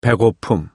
배고픔.